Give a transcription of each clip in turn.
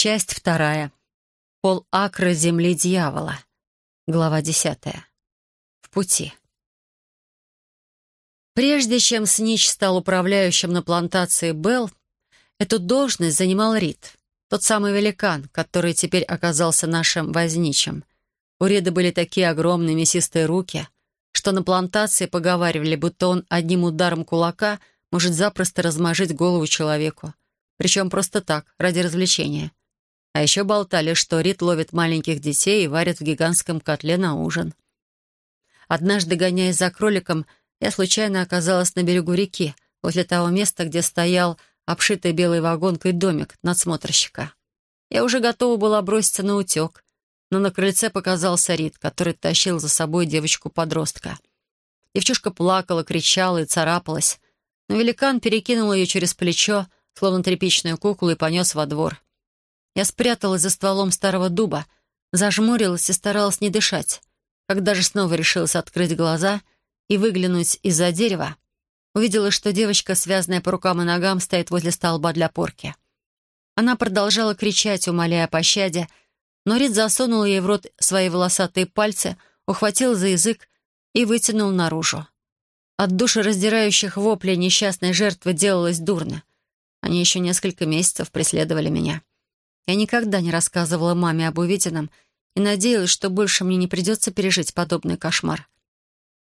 Часть вторая. Пол акра земли дьявола. Глава десятая. В пути. Прежде чем Снич стал управляющим на плантации Белл, эту должность занимал Рид, тот самый великан, который теперь оказался нашим возничим. У Рида были такие огромные мясистые руки, что на плантации поговаривали, будто он одним ударом кулака может запросто размажить голову человеку. Причем просто так, ради развлечения. А еще болтали, что Рид ловит маленьких детей и варит в гигантском котле на ужин. Однажды, гоняясь за кроликом, я случайно оказалась на берегу реки, возле того места, где стоял обшитый белой вагонкой домик надсмотрщика. Я уже готова была броситься на утек, но на крыльце показался Рид, который тащил за собой девочку-подростка. Девчушка плакала, кричала и царапалась, но великан перекинул ее через плечо, словно тряпичную куклу, и понес во двор. Я спряталась за стволом старого дуба, зажмурилась и старалась не дышать. Когда же снова решилась открыть глаза и выглянуть из-за дерева, увидела, что девочка, связанная по рукам и ногам, стоит возле столба для порки. Она продолжала кричать, умоляя о пощаде, но Рид засунул ей в рот свои волосатые пальцы, ухватил за язык и вытянул наружу. От душераздирающих воплей несчастной жертвы делалось дурно. Они еще несколько месяцев преследовали меня. Я никогда не рассказывала маме об увиденном и надеялась, что больше мне не придется пережить подобный кошмар.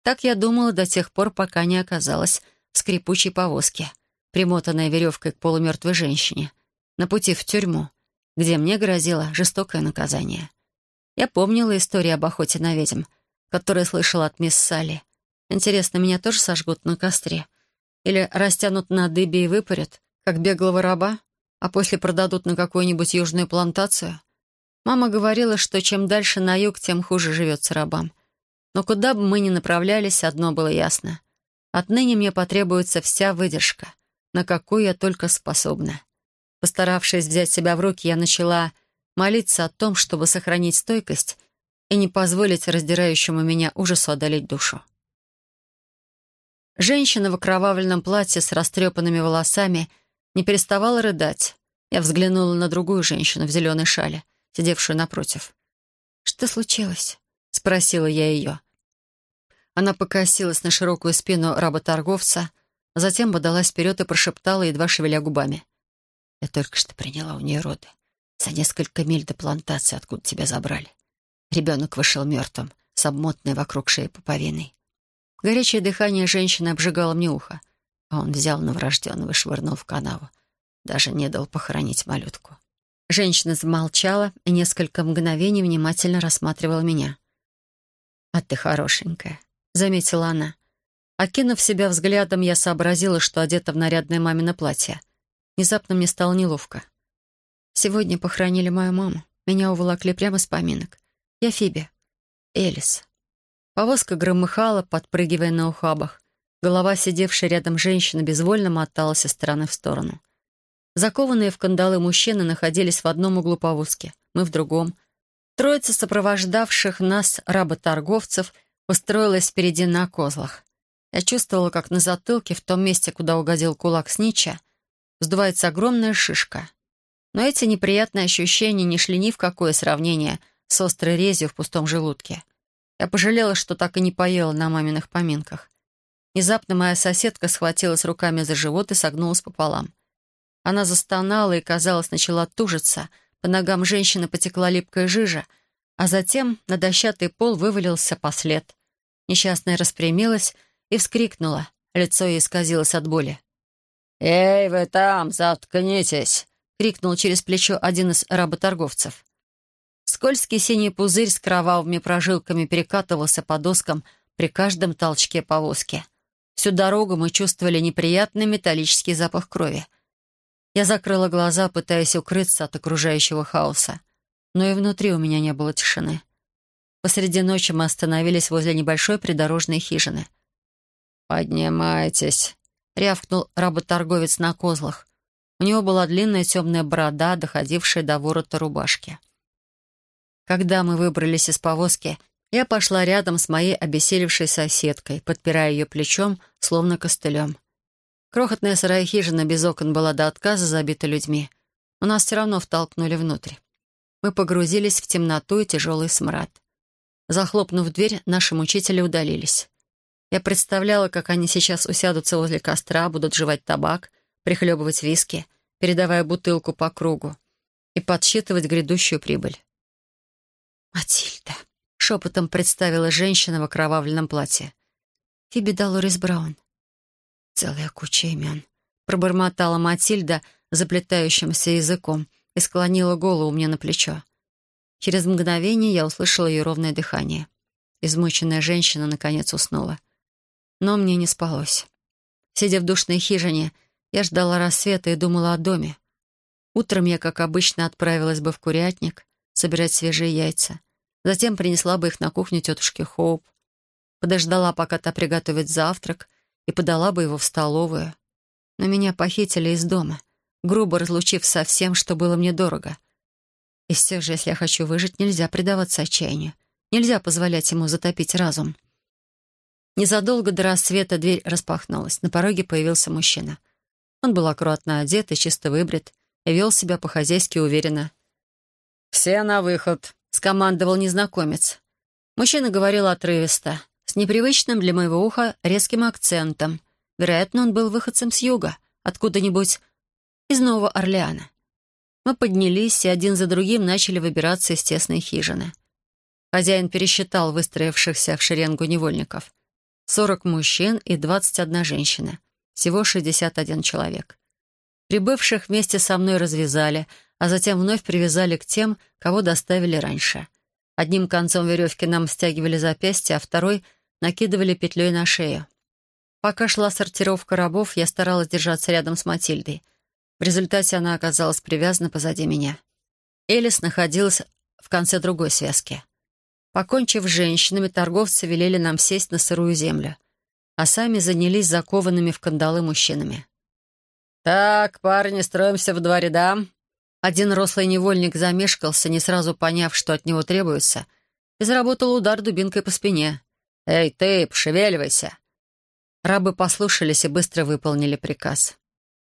Так я думала до тех пор, пока не оказалась в скрипучей повозке, примотанной веревкой к полумертвой женщине, на пути в тюрьму, где мне грозило жестокое наказание. Я помнила историю об охоте на ведьм, которую слышала от мисс Салли. Интересно, меня тоже сожгут на костре? Или растянут на дыбе и выпарят, как беглого раба? А после продадут на какую-нибудь южную плантацию. Мама говорила, что чем дальше на юг, тем хуже живется рабам. Но куда бы мы ни направлялись, одно было ясно. Отныне мне потребуется вся выдержка, на какую я только способна. Постаравшись взять себя в руки, я начала молиться о том, чтобы сохранить стойкость и не позволить раздирающему меня ужасу одолеть душу. Женщина в окровавленном платье с растрепанными волосами — не переставала рыдать. Я взглянула на другую женщину в зеленой шале, сидевшую напротив. «Что случилось?» — спросила я ее. Она покосилась на широкую спину работорговца, а затем подалась вперед и прошептала, едва шевеля губами. «Я только что приняла у нее роды. За несколько миль до плантации, откуда тебя забрали. Ребенок вышел мертвым, с обмотанной вокруг шеи пуповиной. Горячее дыхание женщины обжигало мне ухо. А он взял новорожденного и швырнул в канаву. Даже не дал похоронить малютку. Женщина замолчала и несколько мгновений внимательно рассматривала меня. «А ты хорошенькая», — заметила она. Окинув себя взглядом, я сообразила, что одета в нарядное мамино платье. Внезапно мне стало неловко. Сегодня похоронили мою маму. Меня уволокли прямо с поминок. Я Фиби. Элис. Повозка громыхала, подпрыгивая на ухабах. Голова, сидевшей рядом женщины, безвольно моталась из стороны в сторону. Закованные в кандалы мужчины находились в одном углу повозки, мы в другом. Троица сопровождавших нас работорговцев устроилась впереди на козлах. Я чувствовала, как на затылке, в том месте, куда угодил кулак Снича, вздувается огромная шишка. Но эти неприятные ощущения не шли ни в какое сравнение с острой резью в пустом желудке. Я пожалела, что так и не поела на маминых поминках. Внезапно моя соседка схватилась руками за живот и согнулась пополам. Она застонала и, казалось, начала тужиться. По ногам женщины потекла липкая жижа, а затем на дощатый пол вывалился послед. Несчастная распрямилась и вскрикнула. Лицо ей исказилось от боли. «Эй, вы там, заткнитесь!» — крикнул через плечо один из работорговцев. Скользкий синий пузырь с кровавыми прожилками перекатывался по доскам при каждом толчке повозки — Всю дорогу мы чувствовали неприятный металлический запах крови. Я закрыла глаза, пытаясь укрыться от окружающего хаоса. Но и внутри у меня не было тишины. Посреди ночи мы остановились возле небольшой придорожной хижины. «Поднимайтесь», — рявкнул работорговец на козлах. У него была длинная темная борода, доходившая до ворота рубашки. Когда мы выбрались из повозки, я пошла рядом с моей обессилевшей соседкой, подпирая ее плечом, словно костылем. Крохотная сырая хижина без окон была до отказа забита людьми. но нас все равно втолкнули внутрь. Мы погрузились в темноту и тяжелый смрад. Захлопнув дверь, наши мучители удалились. Я представляла, как они сейчас усядутся возле костра, будут жевать табак, прихлебывать виски, передавая бутылку по кругу и подсчитывать грядущую прибыль. «Матильда», — шепотом представила женщина в окровавленном платье. «Фиби Долорес Браун». «Целая куча имен», — пробормотала Матильда заплетающимся языком и склонила голову мне на плечо. Через мгновение я услышала ее ровное дыхание. Измученная женщина наконец уснула. Но мне не спалось. Сидя в душной хижине, я ждала рассвета и думала о доме. Утром я, как обычно, отправилась бы в курятник собирать свежие яйца. Затем принесла бы их на кухню тетушки Хоуп. Подождала, пока та приготовит завтрак, и подала бы его в столовую. Но меня похитили из дома, грубо разлучив со всем, что было мне дорого. И все же, если я хочу выжить, нельзя предаваться отчаянию. Нельзя позволять ему затопить разум. Незадолго до рассвета дверь распахнулась. На пороге появился мужчина. Он был аккуратно одет и чисто выбрит, и вел себя по-хозяйски уверенно. «Все на выход», — скомандовал незнакомец. Мужчина говорил отрывисто, с непривычным для моего уха резким акцентом. Вероятно, он был выходцем с юга, откуда-нибудь из Нового Орлеана. Мы поднялись и один за другим начали выбираться из тесной хижины. Хозяин пересчитал выстроившихся в шеренгу невольников. 40 мужчин и 21 женщина. Всего 61 человек. Прибывших вместе со мной развязали, а затем вновь привязали к тем, кого доставили раньше. Одним концом веревки нам стягивали запястья, а второй накидывали петлей на шею. Пока шла сортировка рабов, я старалась держаться рядом с Матильдой. В результате она оказалась привязана позади меня. Элис находилась в конце другой связки. Покончив с женщинами, торговцы велели нам сесть на сырую землю, а сами занялись закованными в кандалы мужчинами. «Так, парни, строимся в два ряда». Один рослый невольник замешкался, не сразу поняв, что от него требуется, и заработал удар дубинкой по спине. «Эй, ты, пошевеливайся!» Рабы послушались и быстро выполнили приказ.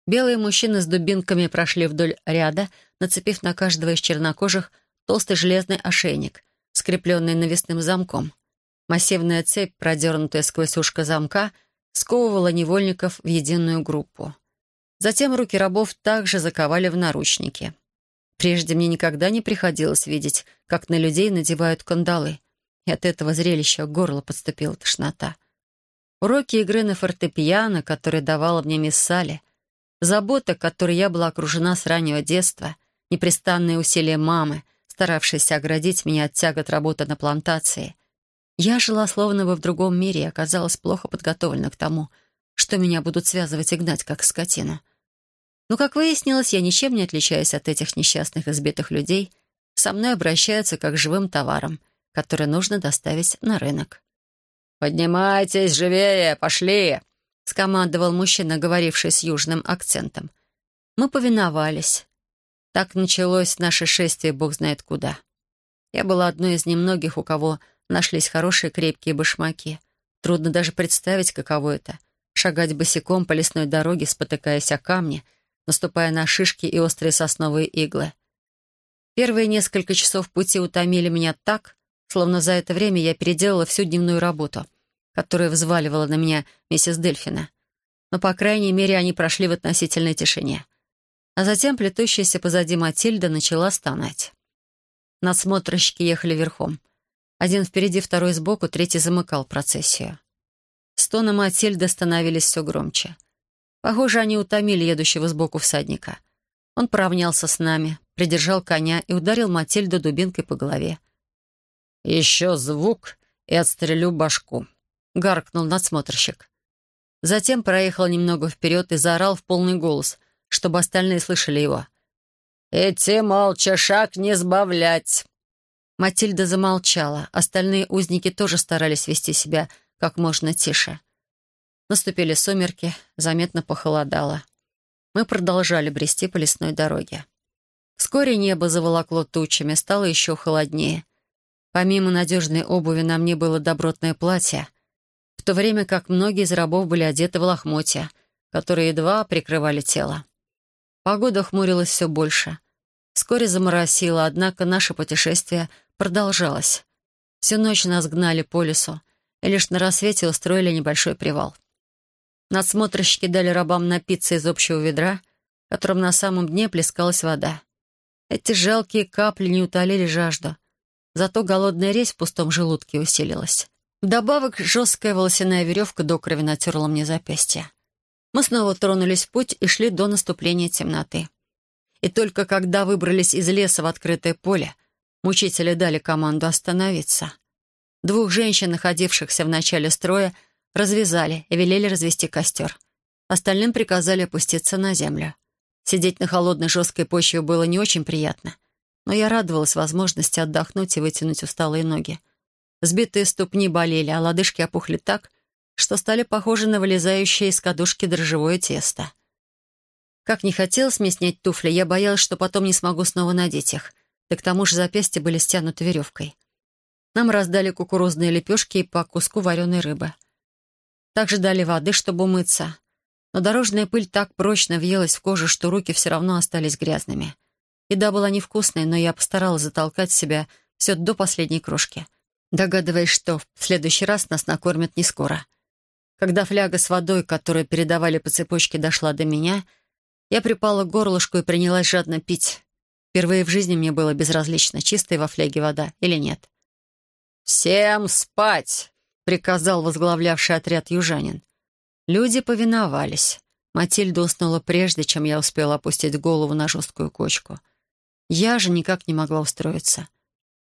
Белые мужчины с дубинками прошли вдоль ряда, нацепив на каждого из чернокожих толстый железный ошейник — скрепленный навесным замком. Массивная цепь, продернутая сквозь ушко замка, сковывала невольников в единую группу. Затем руки рабов также заковали в наручники. Прежде мне никогда не приходилось видеть, как на людей надевают кандалы, и от этого зрелища горло подступила тошнота. Уроки игры на фортепиано, которые давала мне мисс Салли, забота, которой я была окружена с раннего детства, непрестанные усилия мамы — старавшийся оградить меня от тягот работы на плантации. Я жила словно бы в другом мире и оказалась плохо подготовлена к тому, что меня будут связывать и гнать, как скотину. Но, как выяснилось, я ничем не отличаюсь от этих несчастных избитых людей. Со мной обращаются как живым товаром, который нужно доставить на рынок. «Поднимайтесь живее, пошли!» — скомандовал мужчина, говоривший с южным акцентом. Мы повиновались. Так началось наше шествие бог знает куда. Я была одной из немногих, у кого нашлись хорошие крепкие башмаки. Трудно даже представить, каково это — шагать босиком по лесной дороге, спотыкаясь о камни, наступая на шишки и острые сосновые иглы. Первые несколько часов пути утомили меня так, словно за это время я переделала всю дневную работу, которую взваливала на меня миссис Дельфина. Но, по крайней мере, они прошли в относительной тишине. А затем плетущаяся позади Матильда начала стонать. Надсмотрщики ехали верхом. Один впереди, второй сбоку, третий замыкал процессию. Стоны Матильды становились все громче. Похоже, они утомили едущего сбоку всадника. Он поравнялся с нами, придержал коня и ударил Матильду дубинкой по голове. «Еще звук и отстрелю башку», — гаркнул надсмотрщик. Затем проехал немного вперед и заорал в полный голос, чтобы остальные слышали его. «Идти молча, шаг не сбавлять!» Матильда замолчала. Остальные узники тоже старались вести себя как можно тише. Наступили сумерки, заметно похолодало. Мы продолжали брести по лесной дороге. Вскоре небо заволокло тучами, стало еще холоднее. Помимо надежной обуви на мне было добротное платье, в то время как многие из рабов были одеты в лохмотья, которые едва прикрывали тело. Погода хмурилась все больше. Вскоре заморосило, однако наше путешествие продолжалось. Всю ночь нас гнали по лесу, и лишь на рассвете устроили небольшой привал. Надсмотрщики дали рабам напиться из общего ведра, в котором на самом дне плескалась вода. Эти жалкие капли не утолили жажду, зато голодная резь в пустом желудке усилилась. Вдобавок, жесткая волосяная веревка до крови натерла мне запястье. Мы снова тронулись в путь и шли до наступления темноты. И только когда выбрались из леса в открытое поле, мучители дали команду остановиться. Двух женщин, находившихся в начале строя, развязали и велели развести костер. Остальным приказали опуститься на землю. Сидеть на холодной жесткой почве было не очень приятно, но я радовалась возможности отдохнуть и вытянуть усталые ноги. Сбитые ступни болели, а лодыжки опухли так, что стали похожи на вылезающее из кадушки дрожжевое тесто. Как не хотелось мне снять туфли, я боялась, что потом не смогу снова надеть их. Да к тому же запястья были стянуты веревкой. Нам раздали кукурузные лепешки и по куску вареной рыбы. Также дали воды, чтобы умыться. Но дорожная пыль так прочно въелась в кожу, что руки все равно остались грязными. Еда была невкусной, но я постаралась затолкать себя все до последней крошки догадываясь, что в следующий раз нас накормят не скоро. Когда фляга с водой, которую передавали по цепочке, дошла до меня, я припала к горлышку и принялась жадно пить. Впервые в жизни мне было безразлично, чистая во фляге вода или нет. «Всем спать!» — приказал возглавлявший отряд южанин. Люди повиновались. Матильда уснула прежде, чем я успела опустить голову на жесткую кочку. Я же никак не могла устроиться.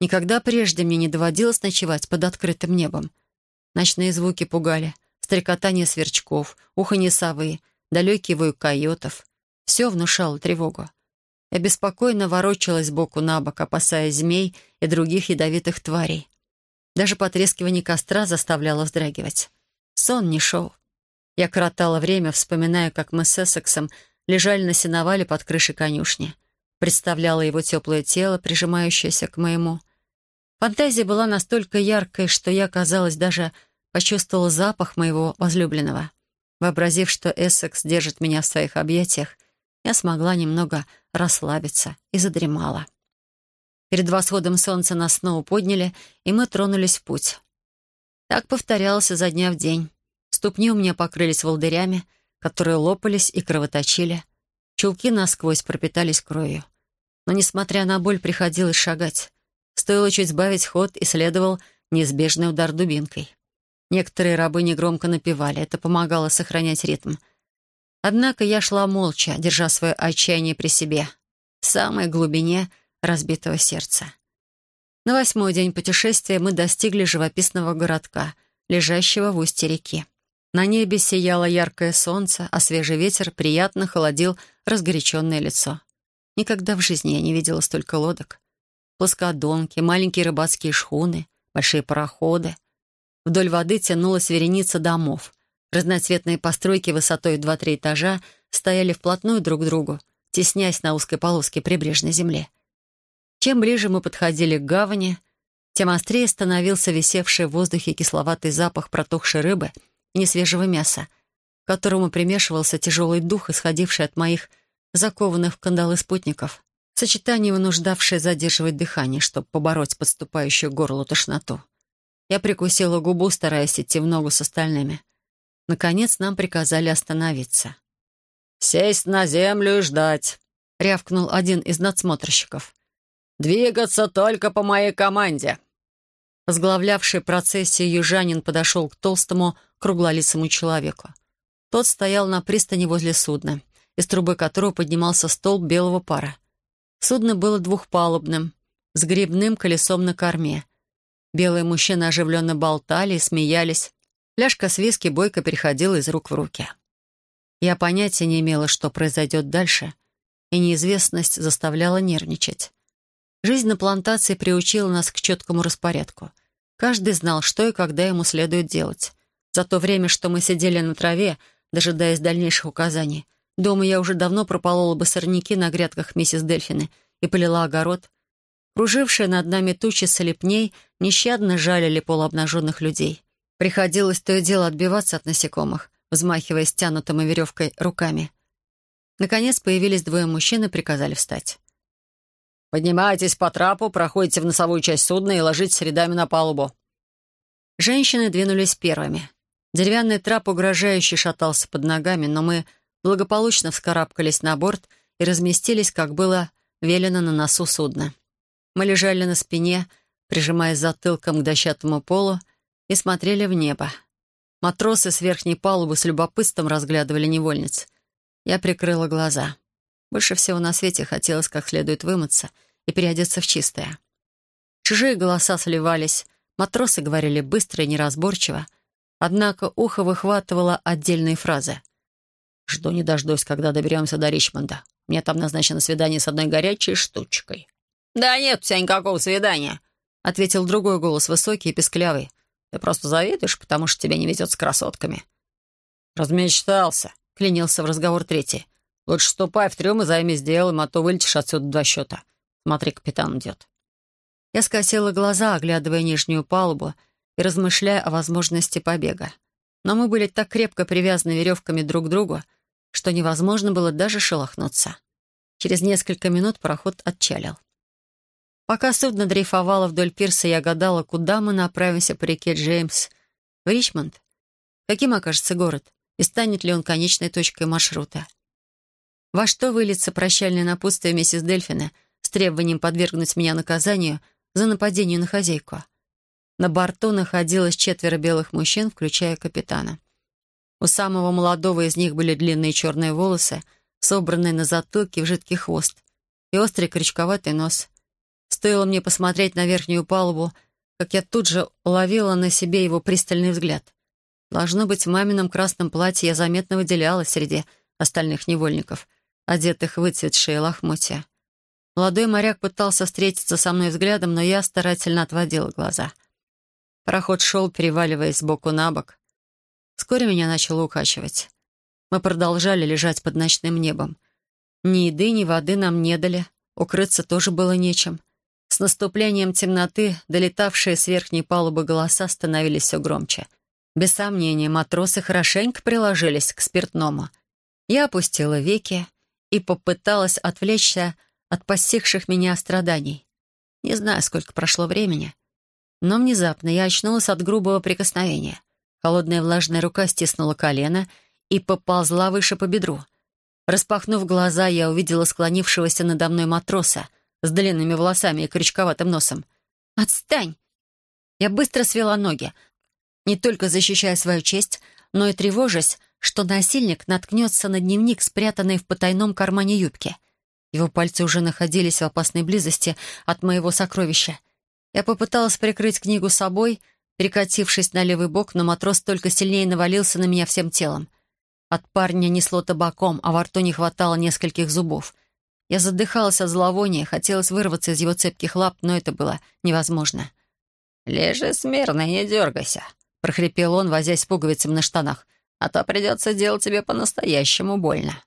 Никогда прежде мне не доводилось ночевать под открытым небом. Ночные звуки пугали. Стрекотание сверчков, уханье совы, далекий вой койотов. Все внушало тревогу. Я беспокойно ворочалась боку на бок, опасаясь змей и других ядовитых тварей. Даже потрескивание костра заставляло вздрагивать. Сон не шел. Я коротала время, вспоминая, как мы с Эссексом лежали на сеновале под крышей конюшни. Представляла его теплое тело, прижимающееся к моему — Фантазия была настолько яркой, что я, казалось, даже почувствовала запах моего возлюбленного. Вообразив, что Эссекс держит меня в своих объятиях, я смогла немного расслабиться и задремала. Перед восходом солнца нас снова подняли, и мы тронулись в путь. Так повторялось изо дня в день. Ступни у меня покрылись волдырями, которые лопались и кровоточили. Чулки насквозь пропитались кровью. Но, несмотря на боль, приходилось шагать. Стоило чуть сбавить ход, и следовал неизбежный удар дубинкой. Некоторые рабы негромко напевали, это помогало сохранять ритм. Однако я шла молча, держа свое отчаяние при себе, в самой глубине разбитого сердца. На восьмой день путешествия мы достигли живописного городка, лежащего в устье реки. На небе сияло яркое солнце, а свежий ветер приятно холодил разгоряченное лицо. Никогда в жизни я не видела столько лодок плоскодонки, маленькие рыбацкие шхуны, большие пароходы. Вдоль воды тянулась вереница домов. Разноцветные постройки высотой в два-три этажа стояли вплотную друг к другу, теснясь на узкой полоске прибрежной земли. Чем ближе мы подходили к гавани, тем острее становился висевший в воздухе кисловатый запах протухшей рыбы и несвежего мяса, к которому примешивался тяжелый дух, исходивший от моих закованных в кандалы спутников. Сочетание, вынуждавшее задерживать дыхание, чтобы побороть подступающую к горлу тошноту. Я прикусила губу, стараясь идти в ногу с остальными. Наконец нам приказали остановиться. «Сесть на землю и ждать», — рявкнул один из надсмотрщиков. «Двигаться только по моей команде». Возглавлявший процессию южанин подошел к толстому, круглолицому человеку. Тот стоял на пристани возле судна, из трубы которого поднимался столб белого пара. Судно было двухпалубным, с грибным колесом на корме. Белые мужчины оживленно болтали и смеялись. Фляжка с виски бойко переходила из рук в руки. Я понятия не имела, что произойдет дальше, и неизвестность заставляла нервничать. Жизнь на плантации приучила нас к четкому распорядку. Каждый знал, что и когда ему следует делать. За то время, что мы сидели на траве, дожидаясь дальнейших указаний, Дома я уже давно прополола бы сорняки на грядках миссис Дельфины и полила огород. Кружившие над нами тучи солепней нещадно жалили полуобнаженных людей. Приходилось то и дело отбиваться от насекомых, взмахивая стянутым веревкой руками. Наконец появились двое мужчин и приказали встать. Поднимайтесь по трапу, проходите в носовую часть судна и ложитесь рядами на палубу». Женщины двинулись первыми. Деревянный трап угрожающе шатался под ногами, но мы благополучно вскарабкались на борт и разместились, как было велено на носу судна. Мы лежали на спине, прижимаясь затылком к дощатому полу, и смотрели в небо. Матросы с верхней палубы с любопытством разглядывали невольниц. Я прикрыла глаза. Больше всего на свете хотелось как следует вымыться и переодеться в чистое. Чужие голоса сливались, матросы говорили быстро и неразборчиво, однако ухо выхватывало отдельные фразы. «Жду не дождусь, когда доберемся до Ричмонда. Мне там назначено свидание с одной горячей штучкой». «Да нет у тебя никакого свидания», — ответил другой голос, высокий и песклявый. «Ты просто завидуешь, потому что тебе не везет с красотками». «Размечтался», — клянился в разговор третий. «Лучше ступай в трюм и займись делом, а то вылетишь отсюда два счета. Смотри, капитан идет». Я скосила глаза, оглядывая нижнюю палубу и размышляя о возможности побега. Но мы были так крепко привязаны веревками друг к другу, что невозможно было даже шелохнуться. Через несколько минут пароход отчалил. Пока судно дрейфовало вдоль пирса, я гадала, куда мы направимся по реке Джеймс. В Ричмонд? Каким окажется город? И станет ли он конечной точкой маршрута? Во что выльется прощальное напутствие миссис Дельфина с требованием подвергнуть меня наказанию за нападение на хозяйку? На борту находилось четверо белых мужчин, включая капитана. У самого молодого из них были длинные черные волосы, собранные на затылке в жидкий хвост, и острый крючковатый нос. Стоило мне посмотреть на верхнюю палубу, как я тут же уловила на себе его пристальный взгляд. Должно быть, в мамином красном платье я заметно выделялась среди остальных невольников, одетых в выцветшие лохмотья. Молодой моряк пытался встретиться со мной взглядом, но я старательно отводила глаза. Пароход шел, переваливаясь с боку на бок. Вскоре меня начало укачивать. Мы продолжали лежать под ночным небом. Ни еды, ни воды нам не дали, укрыться тоже было нечем — с наступлением темноты долетавшие с верхней палубы голоса становились все громче. Без сомнения, матросы хорошенько приложились к спиртному. Я опустила веки и попыталась отвлечься от постигших меня страданий. Не знаю, сколько прошло времени, но внезапно я очнулась от грубого прикосновения. Холодная влажная рука стиснула колено и поползла выше по бедру. Распахнув глаза, я увидела склонившегося надо мной матроса — с длинными волосами и крючковатым носом. «Отстань!» Я быстро свела ноги, не только защищая свою честь, но и тревожась, что насильник наткнется на дневник, спрятанный в потайном кармане юбки. Его пальцы уже находились в опасной близости от моего сокровища. Я попыталась прикрыть книгу собой, перекатившись на левый бок, но матрос только сильнее навалился на меня всем телом. От парня несло табаком, а во рту не хватало нескольких зубов. Я задыхалась от зловония, хотелось вырваться из его цепких лап, но это было невозможно. «Лежи смирно, не дергайся», — прохрипел он, возясь пуговицами на штанах, «а то придется делать тебе по-настоящему больно».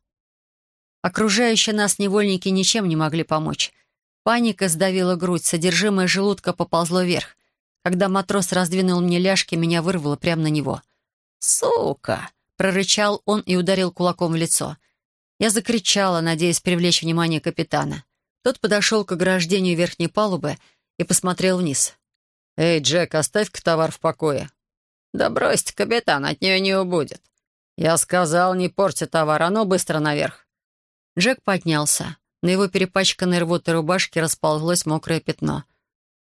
Окружающие нас невольники ничем не могли помочь. Паника сдавила грудь, содержимое желудка поползло вверх. Когда матрос раздвинул мне ляжки, меня вырвало прямо на него. «Сука!» — прорычал он и ударил кулаком в лицо. Я закричала, надеясь привлечь внимание капитана. Тот подошел к ограждению верхней палубы и посмотрел вниз. «Эй, Джек, оставь-ка товар в покое». «Да бросьте, капитан, от нее не убудет». «Я сказал, не порти товар, оно быстро наверх». Джек поднялся. На его перепачканной рвотой рубашке расползлось мокрое пятно.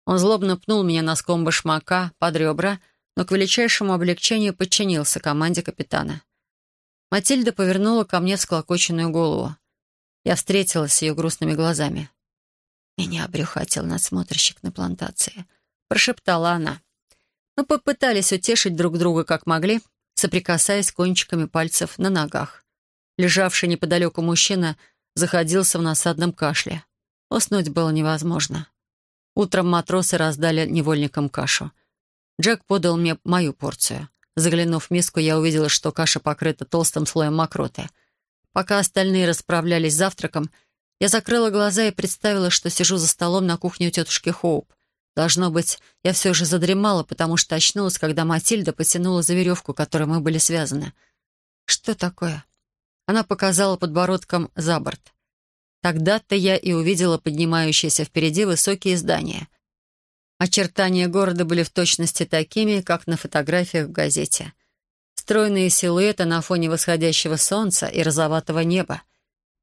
Он злобно пнул меня носком башмака под ребра, но к величайшему облегчению подчинился команде капитана. Матильда повернула ко мне всклокоченную голову. Я встретилась с ее грустными глазами. «Меня обрюхатил надсмотрщик на плантации», — прошептала она. Мы попытались утешить друг друга как могли, соприкасаясь кончиками пальцев на ногах. Лежавший неподалеку мужчина заходился в насадном кашле. Уснуть было невозможно. Утром матросы раздали невольникам кашу. Джек подал мне мою порцию. Заглянув в миску, я увидела, что каша покрыта толстым слоем мокроты. Пока остальные расправлялись завтраком, я закрыла глаза и представила, что сижу за столом на кухне у тетушки Хоуп. Должно быть, я все же задремала, потому что очнулась, когда Матильда потянула за веревку, которой мы были связаны. «Что такое?» Она показала подбородком за борт. Тогда-то я и увидела поднимающиеся впереди высокие здания. Очертания города были в точности такими, как на фотографиях в газете. Стройные силуэты на фоне восходящего солнца и розоватого неба.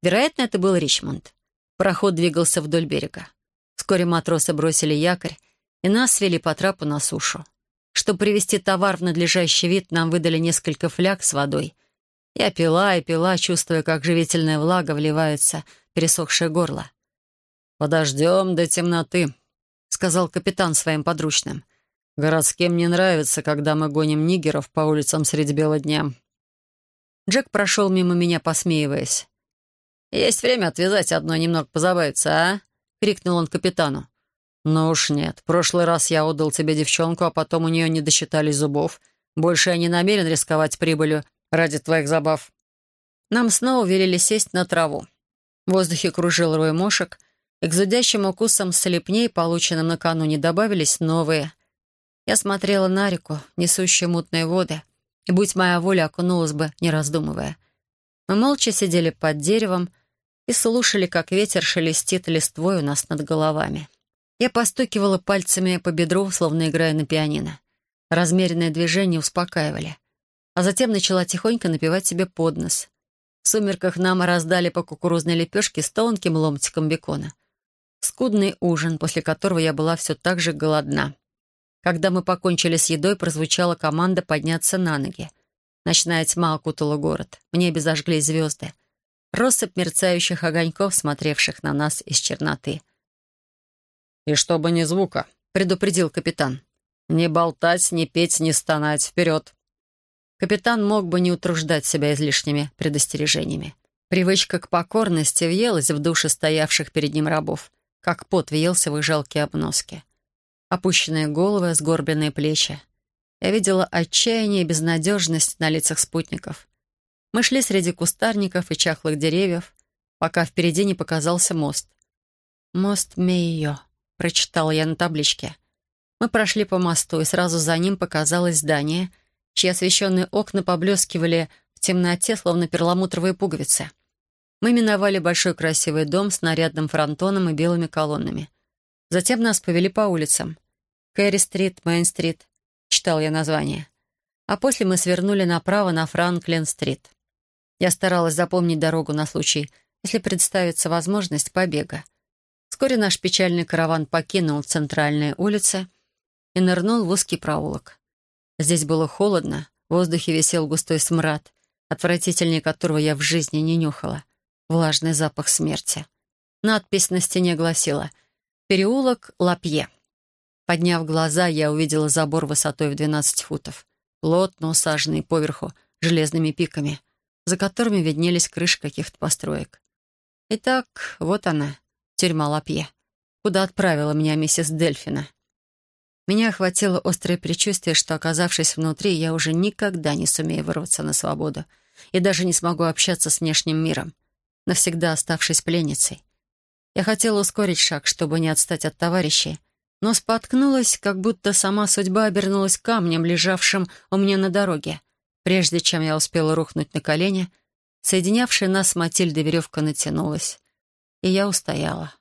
Вероятно, это был Ричмонд. Пароход двигался вдоль берега. Вскоре матросы бросили якорь, и нас свели по трапу на сушу. Чтобы привести товар в надлежащий вид, нам выдали несколько фляг с водой. Я пила и пила, чувствуя, как живительная влага вливается в пересохшее горло. «Подождем до темноты», — сказал капитан своим подручным. «Городским не нравится, когда мы гоним нигеров по улицам средь бела дня». Джек прошел мимо меня, посмеиваясь. «Есть время отвязать одно немного позабавиться, а?» — крикнул он капитану. «Ну уж нет. В прошлый раз я отдал тебе девчонку, а потом у нее не досчитались зубов. Больше я не намерен рисковать прибылью ради твоих забав». Нам снова велели сесть на траву. В воздухе кружил рой мошек, и к зудящим укусам слепней, полученным накануне, добавились новые. Я смотрела на реку, несущую мутные воды, и, будь моя воля, окунулась бы, не раздумывая. Мы молча сидели под деревом и слушали, как ветер шелестит листвой у нас над головами. Я постукивала пальцами по бедру, словно играя на пианино. Размеренные движения успокаивали. А затем начала тихонько напевать себе под нос. В сумерках нам раздали по кукурузной лепешке с тонким ломтиком бекона. Скудный ужин, после которого я была все так же голодна. Когда мы покончили с едой, прозвучала команда подняться на ноги. Ночная тьма окутала город. В небе зажглись звезды. Россыпь мерцающих огоньков, смотревших на нас из черноты. «И чтобы ни звука», — предупредил капитан. «Не болтать, не петь, не стонать. Вперед!» Капитан мог бы не утруждать себя излишними предостережениями. Привычка к покорности въелась в души стоявших перед ним рабов, как пот въелся в их жалкие обноски. Опущенные головы, сгорбленные плечи. Я видела отчаяние и безнадежность на лицах спутников. Мы шли среди кустарников и чахлых деревьев, пока впереди не показался мост. «Мост Мейо», — прочитала я на табличке. Мы прошли по мосту, и сразу за ним показалось здание, чьи освещенные окна поблескивали в темноте, словно перламутровые пуговицы. Мы миновали большой красивый дом с нарядным фронтоном и белыми колоннами. Затем нас повели по улицам. Кэрри-стрит, Мейн-стрит, читал я название. А после мы свернули направо на Франклин-стрит. Я старалась запомнить дорогу на случай, если представится возможность побега. Вскоре наш печальный караван покинул центральные улицы и нырнул в узкий проулок. Здесь было холодно, в воздухе висел густой смрад, отвратительнее которого я в жизни не нюхала. Влажный запах смерти. Надпись на стене гласила «Переулок Лапье». Подняв глаза, я увидела забор высотой в 12 футов, плотно усаженный поверху железными пиками, за которыми виднелись крыши каких-то построек. Итак, вот она, тюрьма Лапье, куда отправила меня миссис Дельфина. Меня охватило острое предчувствие, что, оказавшись внутри, я уже никогда не сумею вырваться на свободу и даже не смогу общаться с внешним миром, навсегда оставшись пленницей. Я хотела ускорить шаг, чтобы не отстать от товарищей, но споткнулась, как будто сама судьба обернулась камнем, лежавшим у меня на дороге. Прежде чем я успела рухнуть на колени, соединявшая нас с Матильдой веревка натянулась, и я устояла.